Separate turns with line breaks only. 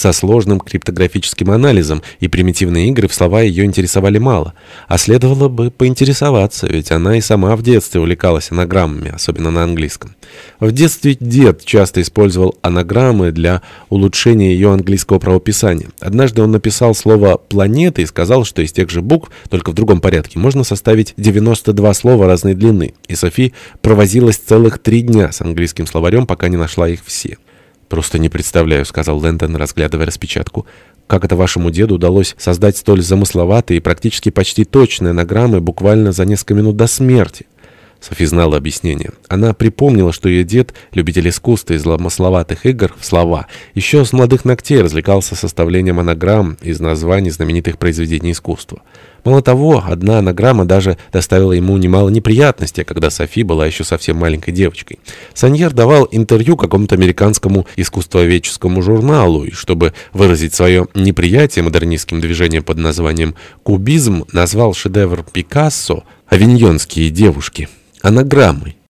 со сложным криптографическим анализом, и примитивные игры в слова ее интересовали мало. А следовало бы поинтересоваться, ведь она и сама в детстве увлекалась анаграммами, особенно на английском. В детстве дед часто использовал анаграммы для улучшения ее английского правописания. Однажды он написал слово «планета» и сказал, что из тех же букв, только в другом порядке, можно составить 92 слова разной длины. И Софи провозилась целых три дня с английским словарем, пока не нашла их все. «Просто не представляю», — сказал Лэндон, разглядывая распечатку. «Как это вашему деду удалось создать столь замысловатые и практически почти точные анаграммы буквально за несколько минут до смерти?» Софи знала объяснение. Она припомнила, что ее дед, любитель искусства и зломысловатых игр в слова, еще с молодых ногтей развлекался составлением анаграмм из названий знаменитых произведений искусства. Мало того, одна анаграмма даже доставила ему немало неприятностей, когда Софи была еще совсем маленькой девочкой. Саньер давал интервью какому-то американскому искусствоведческому журналу, и чтобы выразить свое неприятие модернистским движением под названием «кубизм», назвал шедевр Пикассо «Авиньонские девушки» анаграммой.